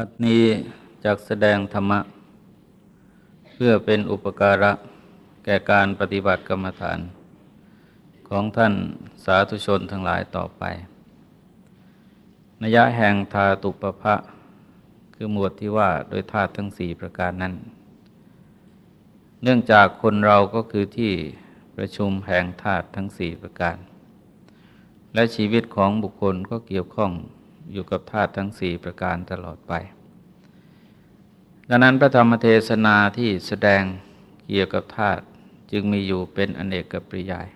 วัดนี้จากแสดงธรรมะ เพื่อเป็นอุปการะแก่การปฏิบัติกรรมฐาน ของท่านสาธุชนทั้งหลายต่อไปนยะแห่งธาตุปภะคือหมวดที่ว่าโดยธาตุทั้งสี่ประการนั้น เนื่องจากคนเราก็คือที่ประชุมแห่งธาตุทั้งสี่ประการ และชีวิตของบุคคลก็เกี่ยวข้อง อยู่กับธาตุทั้งสี่ประการตลอดไป ดังนั้นพระธรรมเทศนาที่แสดงเกี่ยวกับธาตุจึงมีอยู่เป็นอเนกกับปริยาย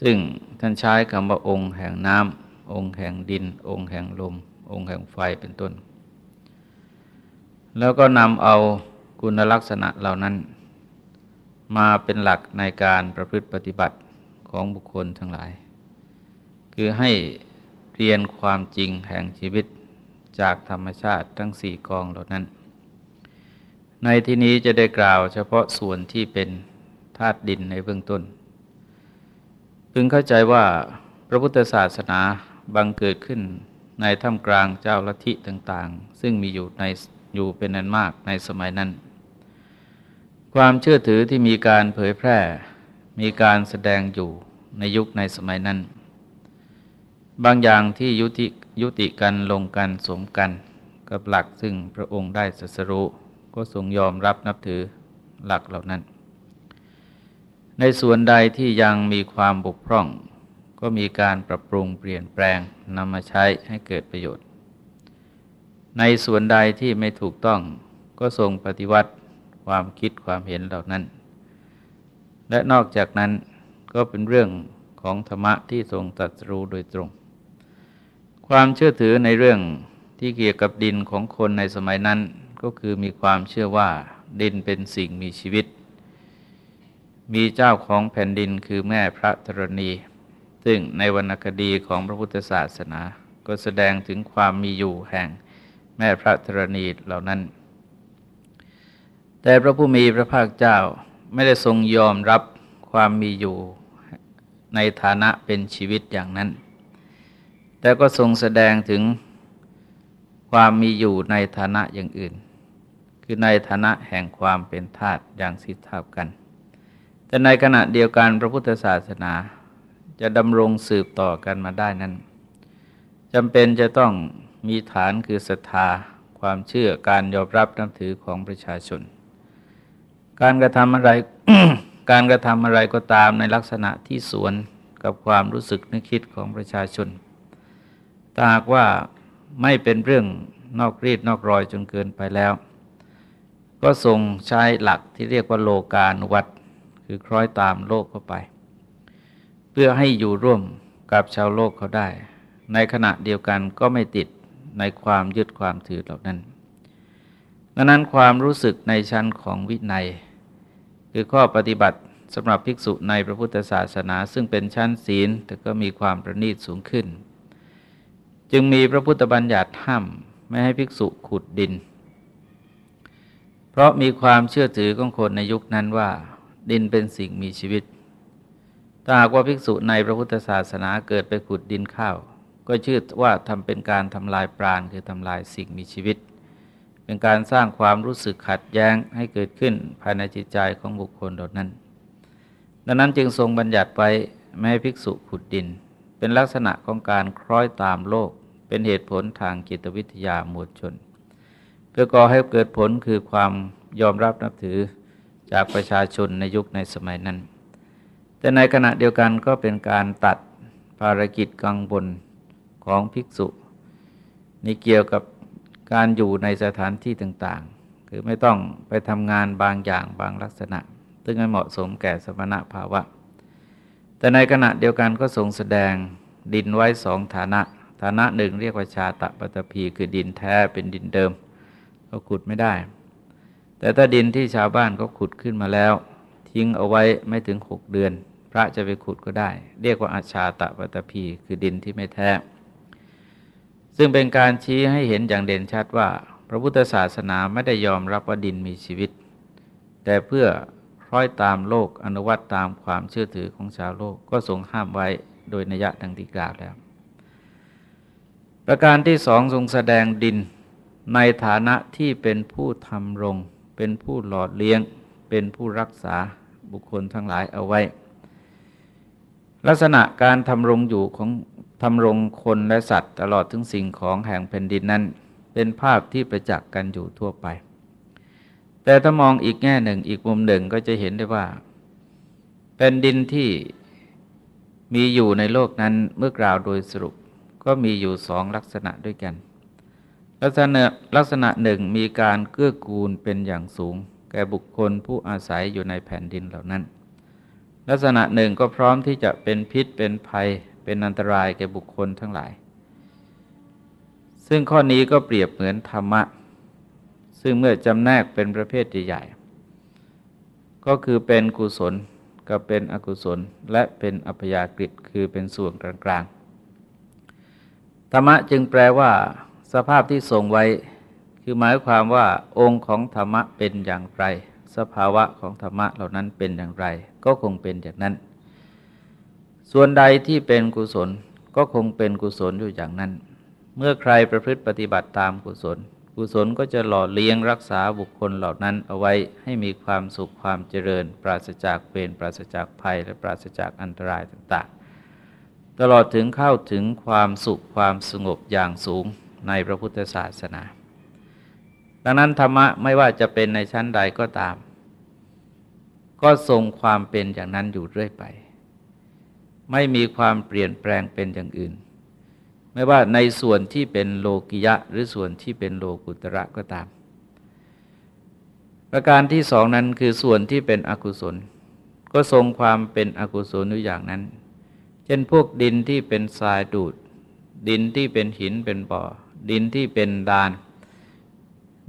ซึ่งท่านใช้คำว่าองค์แห่งน้ำองค์แห่งดิน องค์แห่งลม องค์แห่งไฟเป็นต้น แล้วก็นำเอาคุณลักษณะเหล่านั้น มาเป็นหลักในการประพฤติปฏิบัติของบุคคลทั้งหลาย คือให้ เรียนความจริงแห่งชีวิตจากธรรมชาติทั้งสี่กองเหล่านั้น ในที่นี้จะได้กล่าวเฉพาะส่วนที่เป็นธาตุดินในเบื้องต้น พึงเข้าใจว่าพระพุทธศาสนาบังเกิดขึ้นในท่ามกลางเจ้าลัทธิต่างๆ ซึ่งมีอยู่ในอยู่เป็นนันมากในสมัยนั้น ความเชื่อถือที่มีการเผยแพร่ มีการแสดงอยู่ในยุคในสมัยนั้น บางอย่างที่ยุติยุติกันลงกันสมกัน กับหลักซึ่งพระองค์ได้สัสรู้ก็ทรงยอมรับนับถือหลักเหล่านั้น ในส่วนใดที่ยังมีความบกพร่อง ก็มีการปรับปรุงเปลี่ยนแปลงนำมาใช้ให้เกิดประโยชน์ ในส่วนใดที่ไม่ถูกต้องก็ทรงปฏิวัติความคิดความเห็นเหล่านั้น และนอกจากนั้นก็เป็นเรื่องของธรรมะที่ทรงตรัสรู้โดยตรง ความเชื่อถือในเรื่องที่เกี่ยวกับดินของคนในสมัยนั้น ก็คือมีความเชื่อว่าดินเป็นสิ่งมีชีวิต มีเจ้าของแผ่นดินคือแม่พระธรณี ซึ่งในวรรณคดีของพระพุทธศาสนา ก็แสดงถึงความมีอยู่แห่งแม่พระธรณีเหล่านั้น แต่พระผู้มีพระภาคเจ้าไม่ได้ทรงยอมรับความมีอยู่ในฐานะเป็นชีวิตอย่างนั้น แต่ก็ทรงแสดงถึงความมีอยู่ในฐานะอย่างอื่น คือในฐานะแห่งความเป็นธาตุอย่างสิทธาบกัน แต่ในขณะเดียวกันพระพุทธศาสนาจะดำรงสืบต่อกันมาได้นั้นจำเป็นจะต้องมีฐานคือศรัทธาความเชื่อการยอมรับนับถือของประชาชน การกระทำอะไรการกระทำอะไรก็ตามในลักษณะที่สวนกับความรู้สึกนึกคิดของประชาชน ถ้าหากว่าไม่เป็นเรื่องนอกรีดนอกรอยจนเกินไปแล้ว ก็ทรงใช้หลักที่เรียกว่าโลกาณวัตคือคล้อยตามโลกเข้าไป เพื่อให้อยู่ร่วมกับชาวโลกเขาได้ ในขณะเดียวกันก็ไม่ติดในความยึดความถือเหล่านั้นดังนั้นความรู้สึกในชั้นของวินัย คือข้อปฏิบัติสำหรับภิกษุในพระพุทธศาสนา ซึ่งเป็นชั้นศีลแต่ก็มีความประณีตสูงขึ้น จึงมีพระพุทธบัญญัติห้ามไม่ให้ภิกษุขุดดิน เพราะมีความเชื่อถือของคนในยุคนั้นว่า ดินเป็นสิ่งมีชีวิต ถ้าหากว่าภิกษุในพระพุทธศาสนาเกิดไปขุดดินข้าว ก็ชื่อว่าทำเป็นการทำลายปราณคือทำลายสิ่งมีชีวิต เป็นการสร้างความรู้สึกขัดแย้งให้เกิดขึ้นภายในจิตใจของบุคคลเหล่านั้น ดังนั้นจึงทรงบัญญัติไว้ไม่ให้ภิกษุขุดดิน เป็นลักษณะของการคล้อยตามโลก เป็นเหตุผลทางจิตวิทยามวลชน เพื่อก่อให้เกิดผลคือความยอมรับนับถือจากประชาชนในยุคในสมัยนั้น แต่ในขณะเดียวกันก็เป็นการตัดภารกิจกังวลของภิกษุนี่เกี่ยวกับการอยู่ในสถานที่ต่างๆ คือไม่ต้องไปทำงานบางอย่างบางลักษณะ ซึ่งไม่เหมาะสมแก่สมณะภาวะ แต่ในขณะเดียวกันก็ทรงแสดงดินไว้สองฐานะ ฐานะหนึ่งเรียกว่าชาตะปตพีคือดินแท้เป็นดินเดิม ก็ขุดไม่ได้ แต่ถ้าดินที่ชาวบ้านเขาขุดขึ้นมาแล้ว ทิ้งเอาไว้ไม่ถึงหกเดือน พระจะไปขุดก็ได้ เรียกว่าอาชาตะปตพีคือดินที่ไม่แท้ ซึ่งเป็นการชี้ให้เห็นอย่างเด่นชัดว่า พระพุทธศาสนาไม่ได้ยอมรับว่าดินมีชีวิต แต่เพื่อ คล้อยตามโลกอนุวัตตามความเชื่อถือของชาวโลกก็ทรงห้ามไว้โดยนัยะดังที่กล่าวแล้ว ประการที่สองทรงแสดงดินในฐานะที่เป็นผู้ทำรง เป็นผู้หลอดเลี้ยง เป็นผู้รักษาบุคคลทั้งหลายเอาไว้ ลักษณะการทำรงอยู่ของทำรงคนและสัตว์ ตลอดถึงสิ่งของแห่งแผ่นดินนั้น เป็นภาพที่ประจักษ์กันอยู่ทั่วไป แต่ถ้ามองอีกแง่หนึ่งอีกมุมหนึ่งก็จะเห็นได้ว่าแผ่นดินที่มีอยู่ในโลกนั้นเมื่อกล่าวโดยสรุปก็มีอยู่สองลักษณะด้วยกัน ลักษณะลักษณะหนึ่งมีการเกื้อกูลเป็นอย่างสูง แก่บุคคลผู้อาศัยอยู่ในแผ่นดินเหล่านั้น ลักษณะหนึ่งก็พร้อมที่จะเป็นพิษเป็นภัย เป็นอันตรายแก่บุคคลทั้งหลาย ซึ่งข้อนี้ก็เปรียบเหมือนธรรมะ ซึ่งเมื่อจำแนกเป็นประเภทใหญ่ๆก็คือเป็นกุศลกับเป็นอกุศลและเป็นอัพยากฤิคือเป็นส่วนกลางๆธรรมะจึงแปลว่า สภาพที่ทรงไว้ คือหมายความว่าองค์ของธรรมะเป็นอย่างไร สภาวะของธรรมะเหล่านั้นเป็นอย่างไร ก็คงเป็นอย่างนั้น ส่วนใดที่เป็นกุศลก็คงเป็นกุศลอยู่อย่างนั้น เมื่อใครประพฤติปฏิบัติตามกุศล กุศลก็จะหล่อเลี้ยงรักษาบุคคลเหล่านั้นเอาไว้ให้มีความสุขความเจริญ ปราศจากเวรปราศจากภัยและปราศจากอันตรายต่างๆ ตลอดถึงเข้าถึงความสุขความสงบอย่างสูงในพระพุทธศาสนา ดังนั้นธรรมะไม่ว่าจะเป็นในชั้นใดก็ตาม ก็ทรงความเป็นอย่างนั้นอยู่เรื่อยไป ไม่มีความเปลี่ยนแปลงเป็นอย่างอื่น ไม่ว่าในส่วนที่เป็นโลกิยะ หรือส่วนที่เป็นโลกุตระก็ตาม ประการที่สองนั้นคือส่วนที่เป็นอกุศล ก็ทรงความเป็นอกุศลอยู่อย่างนั้น เช่นพวกดินที่เป็นทรายดูด ดินที่เป็นหินเป็นบ่อ ดินที่เป็นดาน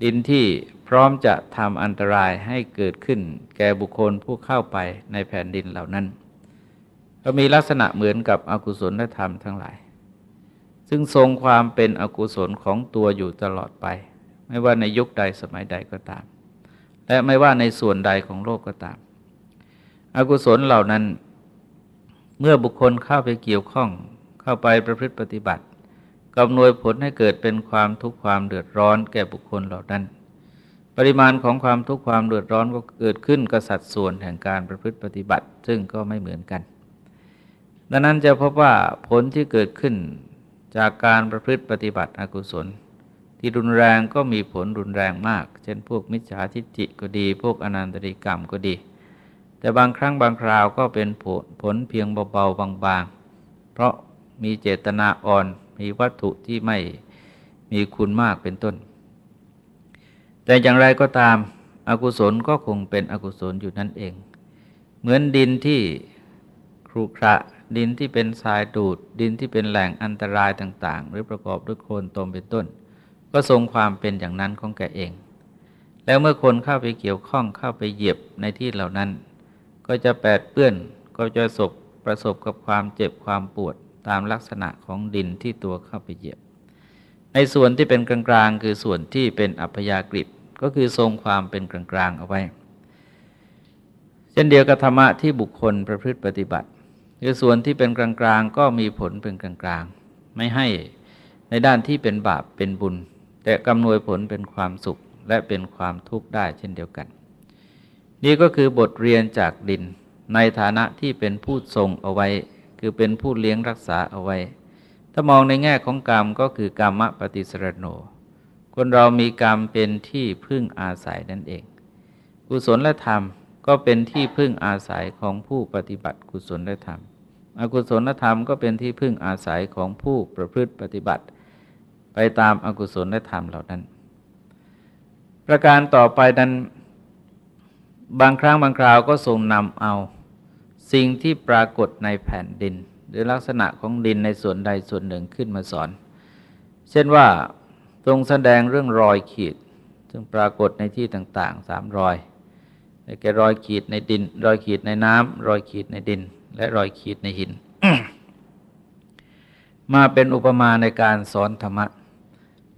ดินที่พร้อมจะทำอันตรายให้เกิดขึ้น แก่บุคคลผู้เข้าไปในแผ่นดินเหล่านั้น ก็มีลักษณะเหมือนกับอกุศลธรรมทั้งหลาย ซึ่งทรงความเป็นอกุศลของตัวอยู่ตลอดไป ไม่ว่าในยุคใดสมัยใดก็ตาม และไม่ว่าในส่วนใดของโลกก็ตาม อกุศลเหล่านั้น เมื่อบุคคลเข้าไปเกี่ยวข้องเข้าไปประพฤติปฏิบัติกำนวยผลให้เกิดเป็นความทุกข์ความเดือดร้อนแก่บุคคลเหล่านั้น ปริมาณของความทุกข์ความเดือดร้อนก็เกิดขึ้นกระสัดส่วนแห่งการประพฤติปฏิบัติ ซึ่งก็ไม่เหมือนกัน ดังนั้นจะพบว่าผลที่เกิดขึ้น จากการประพฤติปฏิบัติอกุศล ที่รุนแรงก็มีผลรุนแรงมาก เช่นพวกมิจฉาทิฏฐิก็ดี พวกอนันตริกรรมก็ดี แต่บางครั้งบางคราวก็เป็นผลผลเพียงเบาๆบางๆ เพราะมีเจตนาอ่อนมีวัตถุที่ไม่มีคุณมากเป็นต้น แต่อย่างไรก็ตามอากุศลก็คงเป็นอกุศลอยู่นั่นเอง เหมือนดินที่ครุขระ ดินที่เป็นทรายดูด ดินที่เป็นแหล่งอันตรายต่าง ๆ หรือประกอบด้วยโคลนตมเป็นต้น ก็ทรงความเป็นอย่างนั้นของแกเอง แล้วเมื่อคนเข้าไปเกี่ยวข้องเข้าไปเหยียบในที่เหล่านั้น ก็จะแปดเปื้อนก็จะสบประสบกับความเจ็บความปวดตามลักษณะของดินที่ตัวเข้าไปเหยียบ ในส่วนที่เป็นกลางๆ คือส่วนที่เป็นอัพยากฤิก็คือทรงความเป็นกลางๆเอาไว้ เช่นเดียวกับธรรมะที่บุคคลประพฤติปฏิบัติ คือส่วนที่เป็นกลางๆ ก็มีผลเป็นกลางๆ ไม่ให้ในด้านที่เป็นบาปเป็นบุญ แต่กำนวยผลเป็นความสุขและเป็นความทุกข์ได้เช่นเดียวกัน นี่ก็คือบทเรียนจากดินในฐานะที่เป็นผู้ทรงเอาไว้ คือเป็นผู้เลี้ยงรักษาเอาไว้ ถ้ามองในแง่ของกรรมก็คือกรรมปฏิสรโน คนเรามีกรรมเป็นที่พึ่งอาศัยนั่นเอง กุศลและธรรม ก็เป็นที่พึ่งอาศัยของผู้ปฏิบัติกุศลธรรม อกุศลธรรมก็เป็นที่พึ่งอาศัยของผู้ประพฤติปฏิบัติ ไปตามอากุศลธรรมเหล่านั้น ประการต่อไปนั้น บางครั้งบางคราวก็ทรงนำเอา สิ่งที่ปรากฏในแผ่นดิน หรือลักษณะของดินในส่วนใดส่วนหนึ่งขึ้นมาสอน เช่นว่าทรงแสดงเรื่องรอยขีด ซึ่งปรากฏในที่ต่างๆสามรอย แก่รอยขีดในดิน รอยขีดในน้ำรอยขีดในดิน และรอยขีดในหิน มาเป็นอุปมาในการสอนธรรมะ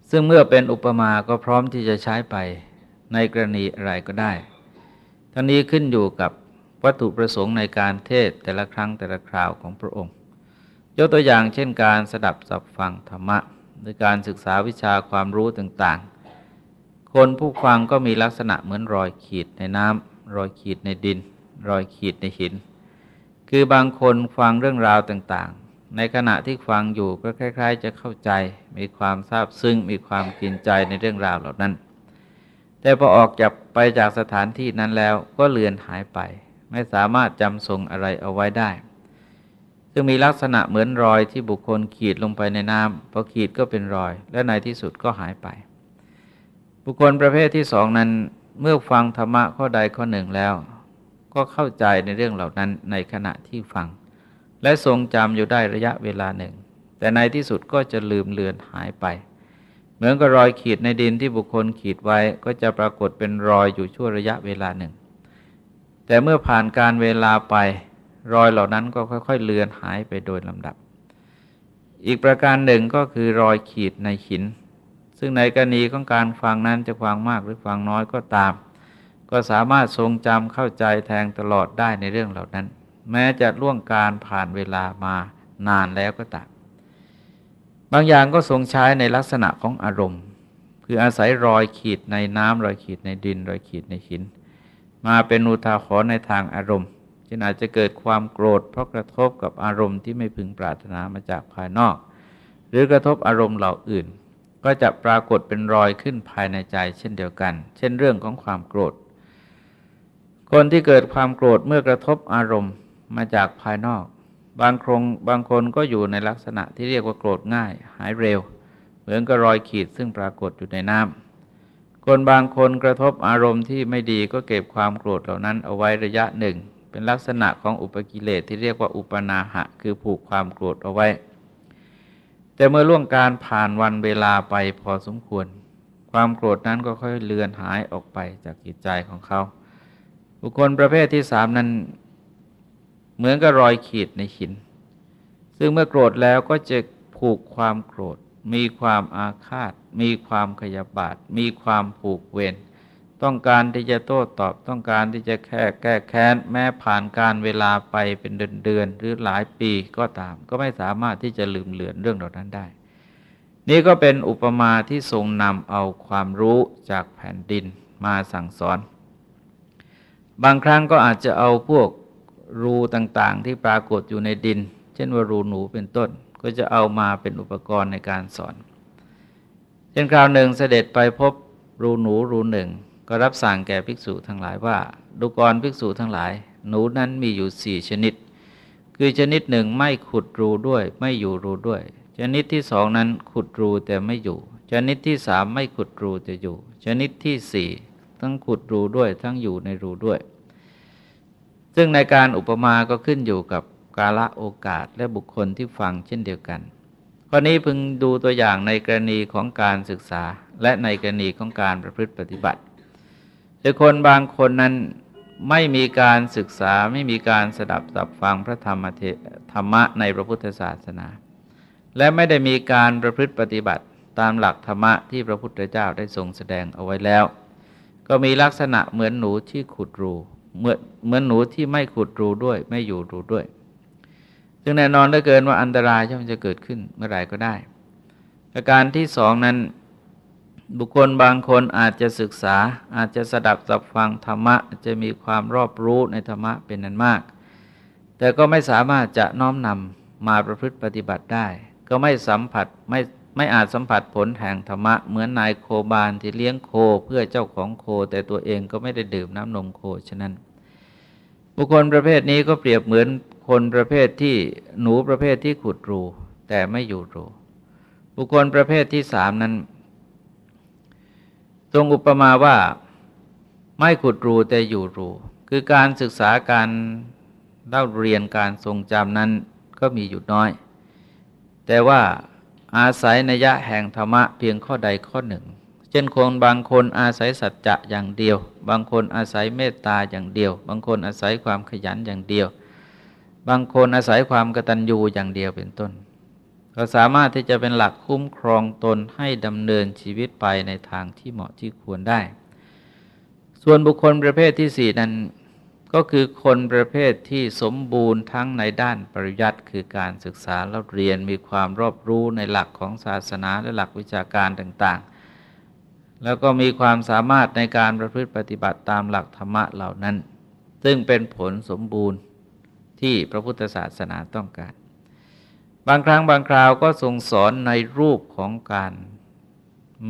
ซึ่งเมื่อเป็นอุปมาก็พร้อมที่จะใช้ไปในกรณีอะไรก็ได้ ทั้งนี้ขึ้นอยู่กับวัตถุประสงค์ในการเทศแต่ละครั้งแต่ละคราวของพระองค์ ยกตัวอย่างเช่นการสดับสับฟังธรรมะหรือการศึกษาวิชาความรู้ต่างๆ คนผู้ฟังก็มีลักษณะเหมือนรอยขีดในน้ำ รอยขีดในดิน รอยขีดในหิน คือบางคนฟังเรื่องราวต่างๆ ในขณะที่ฟังอยู่ก็คล้าย ๆ จะเข้าใจ มีความทราบซึ้งมีความกินใจในเรื่องราวเหล่านั้น แต่พอออกจากไปจากสถานที่นั้นแล้วก็เลือนหายไป ไม่สามารถจำทรงอะไรเอาไว้ได้ซึ่งมีลักษณะเหมือนรอยที่บุคคลขีดลงไปในน้ำพอขีดก็เป็นรอย และในที่สุดก็หายไป บุคคลประเภทที่สองนั้น เมื่อฟังธรรมะข้อใดข้อหนึ่งแล้ว ก็เข้าใจในเรื่องเหล่านั้นในขณะที่ฟัง และทรงจำอยู่ได้ระยะเวลาหนึ่ง แต่ในที่สุดก็จะลืมเลือนหายไป เหมือนกับรอยขีดในดินที่บุคคลขีดไว้ก็จะปรากฏเป็นรอยอยู่ชั่วระยะเวลาหนึ่ง แต่เมื่อผ่านการเวลาไป รอยเหล่านั้นก็ค่อยๆเลือนหายไปโดยลำดับ อีกประการหนึ่งก็คือรอยขีดในหิน ซึ่งในกรณีของการฟังนั้นจะฟังมากหรือฟังน้อยก็ตาม ก็สามารถทรงจำเข้าใจแทงตลอดได้ในเรื่องเหล่านั้น แม้จะล่วงการผ่านเวลามานานแล้วก็ตาม บางอย่างก็ทรงใช้ในลักษณะของอารมณ์ คืออาศัยรอยขีดในน้ำรอยขีดในดินรอยขีดในหิน มาเป็นอุทาหรณ์ในทางอารมณ์ช่นอาจจะเกิดความโกรธเพราะกระทบกับอารมณ์ที่ไม่พึงปรารถนามาจากภายนอก หรือกระทบอารมณ์เหล่าอื่น ก็จะปรากฏเป็นรอยขึ้นภายในใจเช่นเดียวกัน เช่นเรื่องของความโกรธ คนที่เกิดความโกรธเมื่อกระทบอารมณ์มาจากภายนอก บางครงบางคนก็อยู่ในลักษณะที่เรียกว่าโกรธง่าย หายเร็ว เหมือนกับรอยขีดซึ่งปรากฏอยู่ในน้ำคนบางคนกระทบอารมณ์ที่ไม่ดีก็เก็บความโกรธเหล่านั้นเอาไว้ระยะหนึ่ง เป็นลักษณะของอุปกิเลสที่เรียกว่าอุปนาหะ คือผูกความโกรธเอาไว้ แต่เมื่อล่วงการผ่านวันเวลาไปพอสมควร ความโกรธนั้นก็ค่อยเลือนหายออกไปจากจิตใจของเขา บุคคลประเภทที่สามนั้น เหมือนกับรอยขีดในหิน ซึ่งเมื่อโกรธแล้วก็จะผูกความโกรธ มีความอาฆาต มีความขยาบาท มีความผูกเวร ต้องการที่จะโต้ตอบต้องการที่จะแค่แก้แค้นแม้ผ่านการเวลาไปเป็นเดือนเดือนหรือหลายปีก็ตาม ก็ไม่สามารถที่จะลืมเลือนเรื่องเหล่านั้นได้ นี่ก็เป็นอุปมาที่ทรงนำเอาความรู้จากแผ่นดินมาสั่งสอน บางครั้งก็อาจจะเอาพวกรูต่างๆ ที่ปรากฏอยู่ในดิน เช่นว่ารูหนูเป็นต้น ก็จะเอามาเป็นอุปกรณ์ในการสอน เช่นคราวหนึ่งเสด็จไปพบรูหนูรูหนึ่ง ก็รับสั่งแก่ภิกษุทั้งหลายว่า ดูกรภิกษุทั้งหลาย หนูนั้นมีอยู่สี่ชนิด คือชนิดหนึ่งไม่ขุดรูด้วย ไม่อยู่รูด้วย ชนิดที่สองนั้นขุดรูแต่ไม่อยู่ ชนิดที่สามไม่ขุดรูแต่อยู่ ชนิดที่สี่ทั้งขุดรูด้วย ทั้งอยู่ในรูด้วย ซึ่งในการอุปมาก็ขึ้นอยู่กับกาละโอกาสและบุคคลที่ฟังเช่นเดียวกันข้อนี้พึงดูตัวอย่างในกรณีของการศึกษาและในกรณีของการประพฤติปฏิบัติ แต่คนบางคนนั้นไม่มีการศึกษาไม่มีการสดับสับฟังพระธรรมเทธรรมะในพระพุทธศาสนา และไม่ได้มีการประพฤติปฏิบัติตามหลักธรรมะที่พระพุทธเจ้าได้ทรงแสดงเอาไว้แล้ว ก็มีลักษณะเหมือนหนูที่ขุดรูเหมือนเหมือนหนูที่ไม่ขุดรูด้วย ไม่อยู่รูด้วยซึ่งแน่นอนเหลือเกินว่าอันตรายย่อมจะเกิดขึ้นเมื่อไหร่ก็ได้ประการที่สองนั้น บุคคลบางคนอาจจะศึกษาอาจจะสดับสับฟังธรรมะจะมีความรอบรู้ในธรรมะเป็นนั้นมาก แต่ก็ไม่สามารถจะน้อมนำมาประพฤติปฏิบัติได้ ก็ไม่สัมผัสไม่ไม่อาจสัมผัสผลแห่งธรรมะ เหมือนนายโคบาลที่เลี้ยงโคเพื่อเจ้าของโค แต่ตัวเองก็ไม่ได้ดื่มน้ำนมโคฉะนั้น บุคคลประเภทนี้ก็เปรียบเหมือนคนประเภทที่หนูประเภทที่ขุดรูแต่ไม่อยู่รูบุคคลประเภทที่สามนั้น ทรงอุปมาว่าไม่ขุดรูแต่อยู่รู คือการศึกษาการเล่าเรียนการทรงจำนั้นก็มีอยู่น้อย แต่ว่าอาศัยนัยะแห่งธรรมะเพียงข้อใดข้อหนึ่ง เช่นคนบางคนอาศัยสัจจะอย่างเดียว บางคนอาศัยเมตตาอย่างเดียว บางคนอาศัยความขยันอย่างเดียว บางคนอาศัยความกตัญญูอย่างเดียวเป็นต้น ก็สามารถที่จะเป็นหลักคุ้มครองตนให้ดำเนินชีวิตไปในทางที่เหมาะที่ควรได้ ส่วนบุคคลประเภทที่สี่นั้นก็คือคนประเภทที่สมบูรณ์ทั้งในด้านปริยัติคือการศึกษาและเรียนมีความรอบรู้ในหลักของศาสนาและหลักวิชาการต่างๆ แล้วก็มีความสามารถในการประพฤติปฏิบัติตามหลักธรรมะเหล่านั้น ซึ่งเป็นผลสมบูรณ์ที่พระพุทธศาสนาต้องการ บางครั้งบางคราวก็ทรงสอนในรูปของการ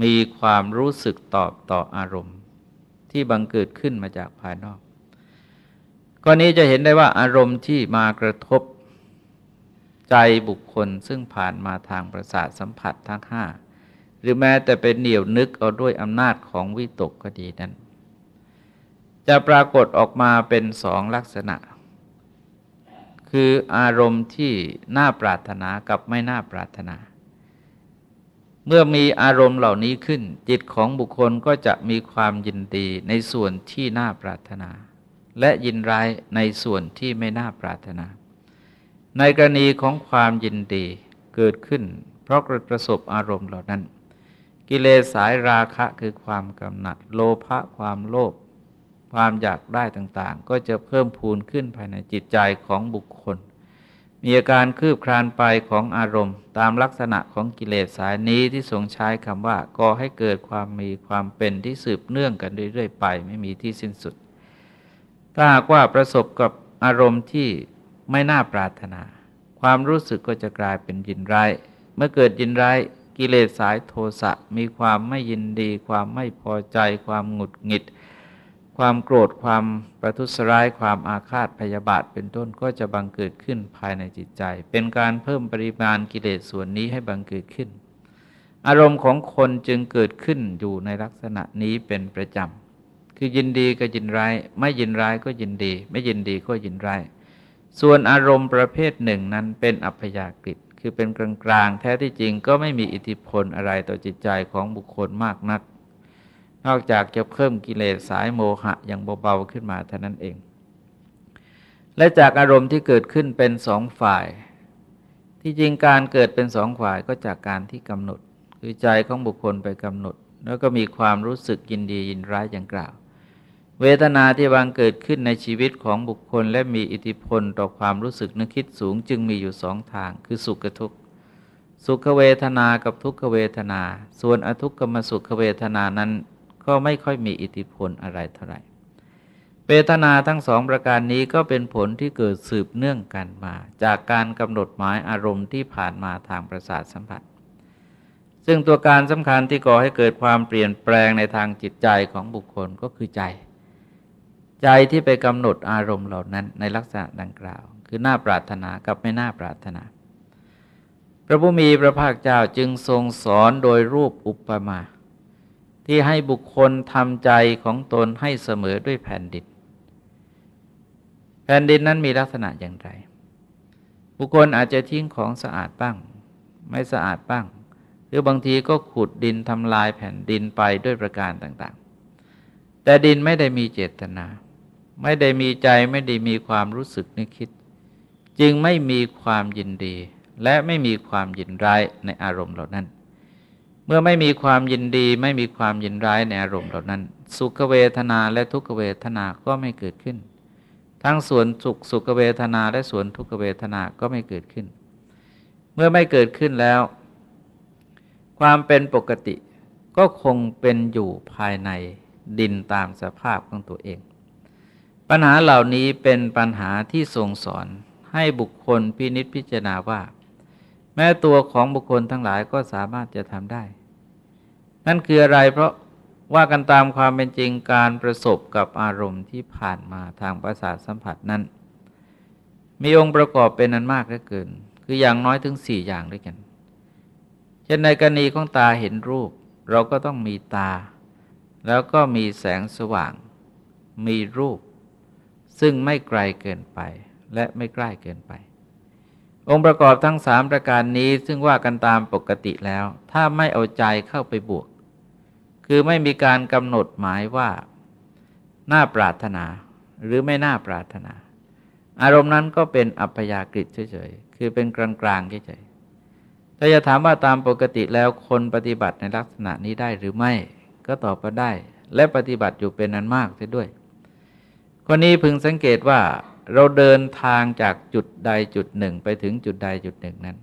มีความรู้สึกตอบต่ออารมณ์ ที่บังเกิดขึ้นมาจากภายนอกก้อนี้จะเห็นได้ว่าอารมณ์ที่มากระทบใจบุคคลซึ่งผ่านมาทางประสาทสัมผัสทั้งห้าหรือแม้แต่เป็นเหนี่ยวนึกเอาด้วยอำนาจของวิตกก็ดีนั้น จะปรากฏออกมาเป็นสองลักษณะ คืออารมณ์ที่น่าปรารถนากับไม่น่าปรารถนา เมื่อมีอารมณ์เหล่านี้ขึ้น จิตของบุคคลก็จะมีความยินดีในส่วนที่น่าปรารถนา และยินร้ายในส่วนที่ไม่น่าปรารถนา ในกรณีของความยินดีเกิดขึ้น เพราะกระประสบอารมณ์เหล่านั้น กิเลสสายราคะคือความกำหนัด โลภะความโลภ ความอยากได้ต่างๆ ก็จะเพิ่มพูนขึ้นภายในจิตใจของบุคคล มีอาการคืบคลานไปของอารมณ์ ตามลักษณะของกิเลสสายนี้ที่ทรงใช้คำว่าก่อให้เกิดความมีความเป็นที่สืบเนื่องกันเรื่อยๆไป ไม่มีที่สิ้นสุด ถ้าหากว่าประสบกับอารมณ์ที่ไม่น่าปรารถนา ความรู้สึกก็จะกลายเป็นยินร้ายเมื่อเกิดยินร้ายกิเลสสายโทสะมีความไม่ยินดี ความไม่พอใจ ความหงุดหงิด ความโกรธความประทุษร้ายความอาฆาตพยาบาทเป็นต้นก็จะบังเกิดขึ้นภายในจิตใจ เป็นการเพิ่มปริมาณกิเลสส่วนนี้ให้บังเกิดขึ้น อารมณ์ของคนจึงเกิดขึ้นอยู่ในลักษณะนี้เป็นประจำคือยินดีก็ยินร้าย ไม่ยินร้ายก็ยินดี ไม่ยินดีก็ยินร้าย ส่วนอารมณ์ประเภทหนึ่งนั้นเป็นอัพยากฤิคือเป็นกลางๆ แท้ที่จริงก็ไม่มีอิทธิพลอะไรต่อจิตใจของบุคคลมากนัก นอกจากจะเพิ่มกิเลสสายโมหะอย่างเบาๆขึ้นมาเท่านั้นเอง และจากอารมณ์ที่เกิดขึ้นเป็นสองฝ่าย ที่จริงการเกิดเป็นสองฝ่ายก็จากการที่กำหนด คือใจของบุคคลไปกำหนด แล้วก็มีความรู้สึกยินดียินร้ายอย่างกล่าว เวทนาที่บางเกิดขึ้นในชีวิตของบุคคล และมีอิทธิพลต่อความรู้สึกนึกคิดสูงจึงมีอยู่สองทาง คือสุขกับทุกข์สุขเวทนากับทุกขเวทนา ส่วนอทุกขมสุขเวทนานั้น ก็ไม่ค่อยมีอิทธิพลอะไรเท่าไหร่เวทนาทั้งสองประการนี้ก็เป็นผลที่เกิดสืบเนื่องกันมา จากการกำหนดหมายอารมณ์ที่ผ่านมาทางประสาทสัมผัส ซึ่งตัวการสำคัญที่ก่อให้เกิดความเปลี่ยนแปลงในทางจิตใจของบุคคลก็คือใจ ใจที่ไปกำหนดอารมณ์เหล่านั้นในลักษณะดังกล่าว คือหน้าปรารถนากับไม่น่าปรารถนา พระผู้มีพระภาคเจ้าจึงทรงสอนโดยรูปอุปมา ที่ให้บุคคลทำใจของตนให้เสมอด้วยแผ่นดิน แผ่นดินนั้นมีลักษณะอย่างไร บุคคลอาจจะทิ้งของสะอาดบ้าง ไม่สะอาดบ้าง หรือบางทีก็ขุดดินทำลายแผ่นดินไปด้วยประการต่างๆ แต่ดินไม่ได้มีเจตนา ไม่ได้มีใจไม่ได้มีความรู้สึกนึกคิด จึงไม่มีความยินดี และไม่มีความยินร้ายในอารมณ์เหล่านั้น เมื่อไม่มีความยินดีไม่มีความยินร้ายในอารมณ์เหล่านั้น สุขเวทนาและทุกขเวทนาก็ไม่เกิดขึ้น ทั้งส่วนสุขสุขเวทนาและส่วนทุกขเวทนาก็ไม่เกิดขึ้น เมื่อไม่เกิดขึ้นแล้ว ความเป็นปกติก็คงเป็นอยู่ภายในดินตามสภาพของตัวเอง ปัญหาเหล่านี้เป็นปัญหาที่ทรงสอนให้บุคคลพินิษพิจารณาว่า แม้ตัวของบุคคลทั้งหลายก็สามารถจะทำได้ นั่นคืออะไรเพราะว่ากันตามความเป็นจริงการประสบกับอารมณ์ที่ผ่านมาทางประสาทสัมผัสนั้น มีองค์ประกอบเป็นนันมากเหลือเกิน คืออย่างน้อยถึงสี่อย่างด้วยกัน เช่นในกรณีของตาเห็นรูป เราก็ต้องมีตา แล้วก็มีแสงสว่าง มีรูป ซึ่งไม่ไกลเกินไปและไม่ใกล้เกินไป องค์ประกอบทั้งสามประการนี้ซึ่งว่ากันตามปกติแล้ว ถ้าไม่เอาใจเข้าไปบวก คือไม่มีการกำหนดหมายว่าน่าปรารถนาหรือไม่น่าปรารถนา อารมณ์นั้นก็เป็นอัพยากฤิเฉยๆคือเป็นกลางๆเฉยๆถ้าจะถามว่าตามปกติแล้วคนปฏิบัติในลักษณะนี้ได้หรือไม่ ก็ตอบว่าได้ และปฏิบัติอยู่เป็นนันมากเสียด้วยข้อนี้พึงสังเกตว่าเราเดินทางจากจุดใดจุดหนึ่งไปถึงจุดใดจุดหนึ่งนั้น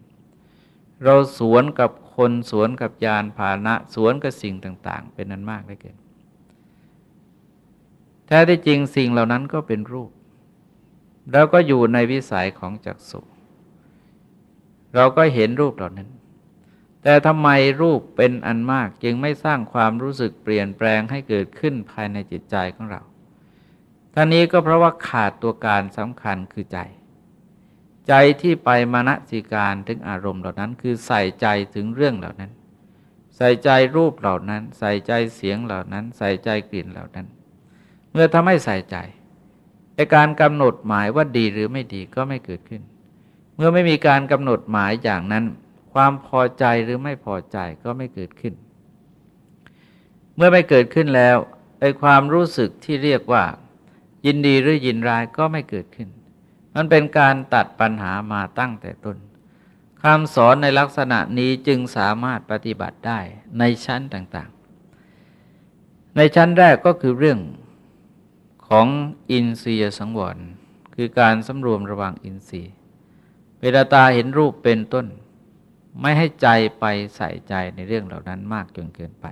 เราสวนกับคนสวนกับยานพาหนะ สวนกับสิ่งต่าง ๆ เป็นนั้นมากได้เกินแท้ที่จริงสิ่งเหล่านั้นก็เป็นรูป แล้วก็อยู่ในวิสัยของจักสุเราก็เห็นรูปเหล่านั้น แต่ทำไมรูปเป็นอันมากจึงไม่สร้างความรู้สึกเปลี่ยนแปลงให้เกิดขึ้นภายในจิตใจของเราท่านี้ก็เพราะว่าขาดตัวการสำคัญคือใจ ใจที่ไปมณสิการถึงอารมณ์เหล่านั้น คือใส่ใจถึงเรื่องเหล่านั้น ใส่ใจรูปเหล่านั้น ใส่ใจเสียงเหล่านั้น ใส่ใจกลิ่นเหล่านั้น เมื่อทำให้ใส่ใจในการกำหนดหมายว่าดีหรือไม่ดีก็ไม่เกิดขึ้น เมื่อไม่มีการกำหนดหมายอย่างนั้น ความพอใจหรือไม่พอใจก็ไม่เกิดขึ้น เมื่อไม่เกิดขึ้นแล้วไอ้ความรู้สึกที่เรียกว่า ยินดีหรือยินร้ายก็ไม่เกิดขึ้น มันเป็นการตัดปัญหามาตั้งแต่ต้นคำสอนในลักษณะนี้จึงสามารถปฏิบัติได้ในชั้นต่างๆ ในชั้นแรกก็คือเรื่องของอินทรียสังวร คือการสำรวมระวังอินทรีย์เวลาตาเห็นรูปเป็นต้น ไม่ให้ใจไปใส่ใจในเรื่องเหล่านั้นมากจนเกินไป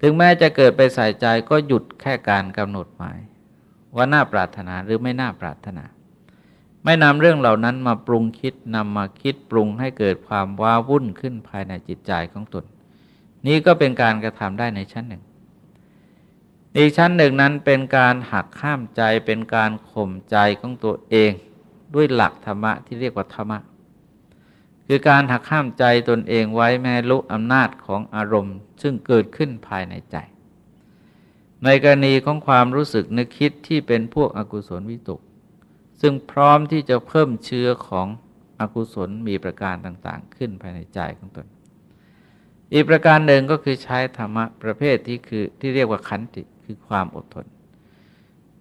ถึงแม้จะเกิดไปใส่ใจก็หยุดแค่การกำหนดหมาย ว่าน่าปรารถนาหรือไม่น่าปรารถนา ไม่นำเรื่องเหล่านั้นมาปรุงคิดนำมาคิดปรุงให้เกิดความว้าวุ่นขึ้นภายในจิตใจของตน นี้ก็เป็นการกระทำได้ในชั้นหนึ่ง อีกชั้นหนึ่งนั้นเป็นการหักข้ามใจเป็นการข่มใจของตัวเองด้วยหลักธรรมะที่เรียกว่าธรรมะ คือการหักข้ามใจตนเองไว้แม้ลุอำนาจของอารมณ์ ซึ่งเกิดขึ้นภายในใจ ในกรณีของความรู้สึกนึกคิดที่เป็นพวกอกุศลวิตก ซึ่งพร้อมที่จะเพิ่มเชื้อของอกุศลมีประการต่างๆ ขึ้นภายในใจของตน อีกประการหนึ่งก็คือใช้ธรรมะประเภทที่คือที่เรียกว่าขันติคือความอดทน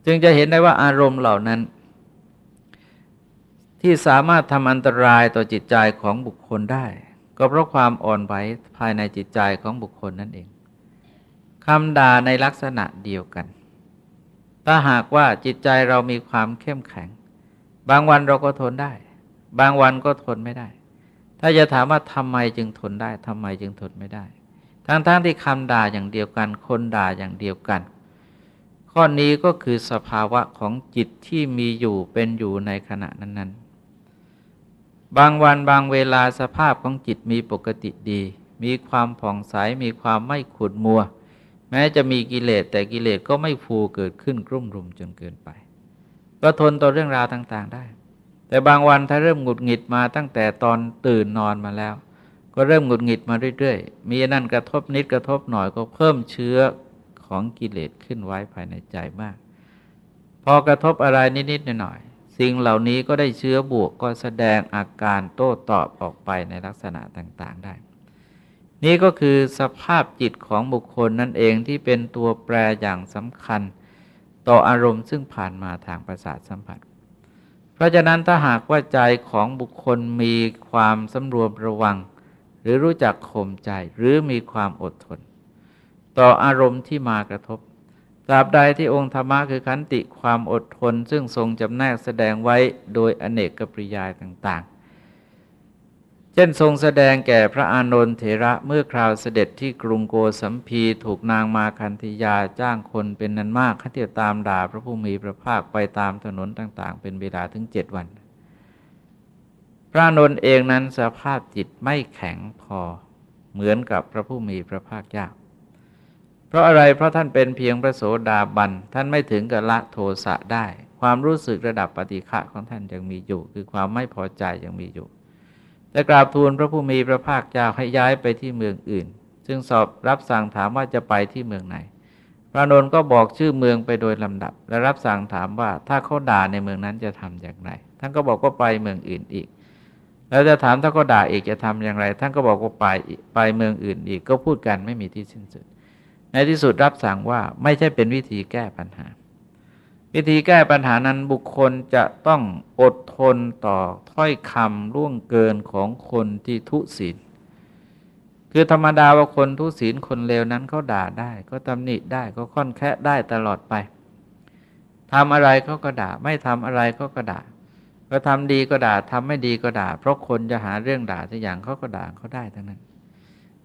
จึงจะเห็นได้ว่าอารมณ์เหล่านั้น ที่สามารถทำอันตรายต่อจิตใจของบุคคลได้ ก็เพราะความอ่อนไหวภายในจิตใจของบุคคลนั่นเองคำด่าในลักษณะเดียวกัน ถ้าหากว่าจิตใจเรามีความเข้มแข็ง บางวันเราก็ทนได้ บางวันก็ทนไม่ได้ ถ้าจะถามว่าทำไมจึงทนได้ทำไมจึงทนไม่ได้ ทั้งๆทที่คำด่าอย่างเดียวกัน คนด่าอย่างเดียวกัน ข้อนี้ก็คือสภาวะของจิตที่มีอยู่เป็นอยู่ในขณะนั้น ๆ บางวันบางเวลาสภาพของจิตมีปกติดี มีความผ่องใส มีความไม่ขุดมัว แม้จะมีกิเลสแต่กิเลสก็ไม่ฟูเกิดขึ้นกลุ่มรุมจนเกินไป ก็ทนต่อเรื่องราวต่างๆได้ แต่บางวันถ้าเริ่มหงุดหงิดมาตั้งแต่ตอนตื่นนอนมาแล้ว ก็เริ่มหงุดหงิดมาเรื่อยๆ มีนั่นกระทบนิดกระทบหน่อยก็เพิ่มเชื้อของกิเลสขึ้นไว้ภายในใจมาก พอกระทบอะไรนิดๆหน่อยๆสิ่งเหล่านี้ก็ได้เชื้อบวกก็แสดงอาการโต้ตอบออกไปในลักษณะต่างๆได้ นี่ก็คือสภาพจิตของบุคคลนั่นเองที่เป็นตัวแปรอย่างสำคัญ ต่ออารมณ์ซึ่งผ่านมาทางประสาทสัมผัส เพราะฉะนั้นถ้าหากว่าใจของบุคคลมีความสำรวมระวัง หรือรู้จักข่มใจหรือมีความอดทน ต่ออารมณ์ที่มากระทบตราบใดที่องค์ธรรมะคือขันติความอดทน ซึ่งทรงจำแนกแสดงไว้โดยอเนกกปริยายต่างๆ ช่นทรงแสดงแก่พระอานนทเถระเมื่อคราวเสด็จที่กรุงโกสัมพีถูกนางมาคันธยาจ้างคนเป็นนันมากให้เที่ตามด่าพระผู้มีพระภาคไปตามถนนต่าง ๆ เป็นเวลาถึงเจ็ดวัน พระนนท์เองนั้นสภาพจิตไม่แข็งพอเหมือนกับพระผู้มีพระภาคเจ้า เพราะอะไรเพราะท่านเป็นเพียงพระโสดาบันท่านไม่ถึงกับละโทสะได้ ความรู้สึกระดับปฏิฆะของท่านยังมีอยู่ คือความไม่พอใจยังมีอยู่ แต่กราบทูลพระผู้มีพระภาคเจ้าให้ย้ายไปที่เมืองอื่น ซึ่งสอบรับสั่งถามว่าจะไปที่เมืองไหน พระนนท์ก็บอกชื่อเมืองไปโดยลำดับ และรับสั่งถามว่าถ้าเขาด่าในเมืองนั้นจะทำอย่างไร ท่านก็บอกว่าไปเมืองอื่นอีก แล้วจะถามถ้าเขาด่าอีกจะทำอย่างไร ท่านก็บอกว่าไปไปเมืองอื่นอีกก็พูดกันไม่มีที่สิ้นสุด ในที่สุดรับสั่งว่าไม่ใช่เป็นวิธีแก้ปัญหา วิธีแก้ปัญหานั้นบุคคลจะต้องอดทนต่อถ้อยคำล่วงเกินของคนที่ทุศีล คือธรรมดาว่าคนทุศีลคนเลวนั้นเขาด่าได้ก็ตำหนิได้ก็ค่อนแค่ได้ตลอดไปทำอะไรเขาก็ด่า ไม่ทำอะไรเขาก็ด่า ก็ทำดีก็ด่าทำไม่ดีก็ด่า เพราะคนจะหาเรื่องด่าสักอย่างเขาก็ด่าเขาได้ทั้งนั้น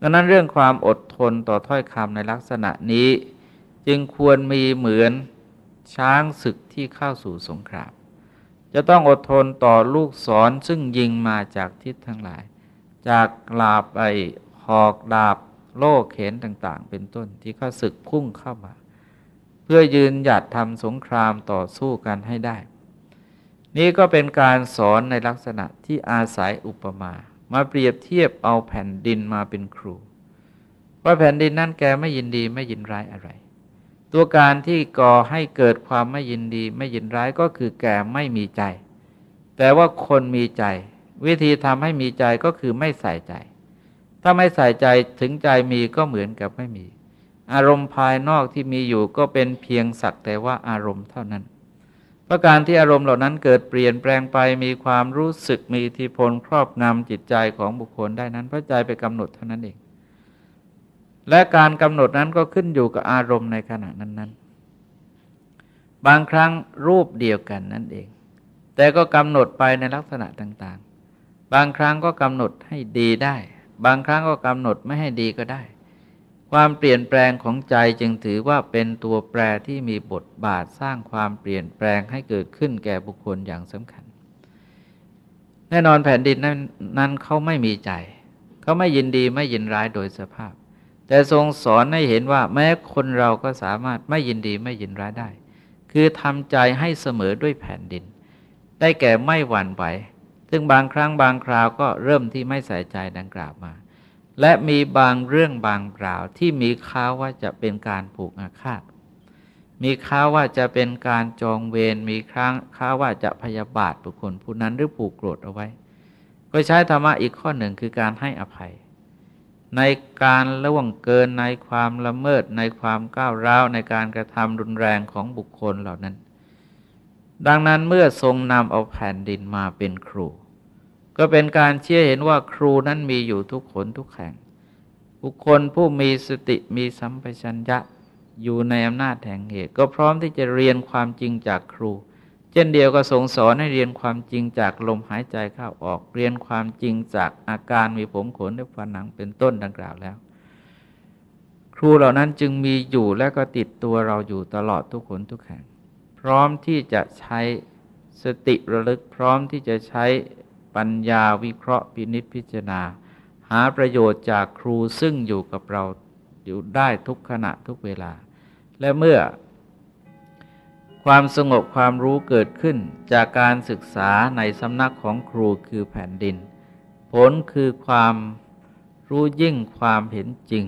ดังนั้นเรื่องความอดทนต่อถ้อยคำในลักษณะนี้ จึงควรมีเหมือน ช้างศึกที่เข้าสู่สงคราม จะต้องอดทนต่อลูกศรซึ่งยิงมาจากทิศทั้งหลาย จากลาบไอหอกดาบโล่เข็นต่างๆ เป็นต้นที่เข้าศึกพุ่งเข้ามา เพื่อยืนหยัดทำสงครามต่อสู้กันให้ได้ นี่ก็เป็นการสอนในลักษณะที่อาศัยอุปมา มาเปรียบเทียบเอาแผ่นดินมาเป็นครู ว่าแผ่นดินนั่นแกไม่ยินดีไม่ยินร้ายอะไร ตัวการที่ก่อให้เกิดความไม่ยินดีไม่ยินร้ายก็คือแกไม่มีใจ แต่ว่าคนมีใจ วิธีทำให้มีใจก็คือไม่ใส่ใจ ถ้าไม่ใส่ใจถึงใจมีก็เหมือนกับไม่มี อารมณ์ภายนอกที่มีอยู่ก็เป็นเพียงสักแต่ว่าอารมณ์เท่านั้นเพราะการที่อารมณ์เหล่านั้นเกิดเปลี่ยนแปลงไปมีความรู้สึกมีอิทธิพลครอบงำจิตใจของบุคคลได้นั้นเพราะใจไปกำหนดเท่านั้นเอง และการกำหนดนั้นก็ขึ้นอยู่กับอารมณ์ในขณะนั้น ๆ บางครั้งรูปเดียวกันนั่นเอง แต่ก็กำหนดไปในลักษณะต่างๆ บางครั้งก็กำหนดให้ดีได้ บางครั้งก็กำหนดไม่ให้ดีก็ได้ ความเปลี่ยนแปลงของใจจึงถือว่าเป็นตัวแปรที่มีบทบาทสร้างความเปลี่ยนแปลงให้เกิดขึ้นแก่บุคคลอย่างสำคัญ แน่นอนแผ่นดินนั้นนั้นเขาไม่มีใจ เขาไม่ยินดีไม่ยินร้ายโดยสภาพ แต่ทรงสอนให้เห็นว่าแม้คนเราก็สามารถไม่ยินดีไม่ยินร้ายได้ คือทำใจให้เสมอด้วยแผ่นดิน ได้แก่ไม่หวั่นไหว ซึ่งบางครั้งบางคราวก็เริ่มที่ไม่ใส่ใจดังกล่าวมา และมีบางเรื่องบางกล่าวที่มีข่าวว่าจะเป็นการผูกอาฆาต มีข่าวว่าจะเป็นการจองเวร มีครั้งข่าวว่าจะพยาบาทบุคคลผู้นั้นหรือผูกโกรธเอาไว้ ก็ใช้ธรรมะอีกข้อหนึ่งคือการให้อภัย ในการล่วงเกินในความละเมิดในความก้าวร้าวในการกระทำรุนแรงของบุคคลเหล่านั้น ดังนั้นเมื่อทรงนำเอาแผ่นดินมาเป็นครู ก็เป็นการเชื่อเห็นว่าครูนั้นมีอยู่ทุกคนทุกแห่ง บุคคลผู้มีสติมีสัมปชัญญะอยู่ในอำนาจแห่งเหตุ ก็พร้อมที่จะเรียนความจริงจากครู เช่นเดียวกับทรงสอนให้เรียนความจริงจากลมหายใจเข้าออก เรียนความจริงจากอาการมีผมขนและฟันหนังเป็นต้นดังกล่าวแล้ว ครูเหล่านั้นจึงมีอยู่และก็ติดตัวเราอยู่ตลอดทุกคนทุกแห่ง พร้อมที่จะใช้สติระลึกพร้อมที่จะใช้ปัญญาวิเคราะห์พินิษพิจารณา หาประโยชน์จากครูซึ่งอยู่กับเราอยู่ได้ทุกขณะทุกเวลา และเมื่อ ความสงบความรู้เกิดขึ้นจากการศึกษาในสำนักของครูคือแผ่นดิน ผลคือความรู้ยิ่งความเห็นจริง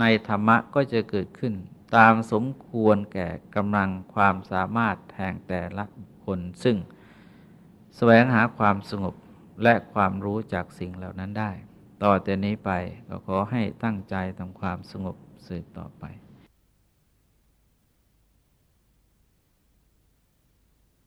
ในธรรมะก็จะเกิดขึ้น ตามสมควรแก่กำลังความสามารถแห่งแต่ละคนซึ่งแสวงหาความสงบและความรู้จากสิ่งเหล่านั้นได้ ต่อแต่นี้ไปก็ขอให้ตั้งใจทำความสงบสืบต่อไป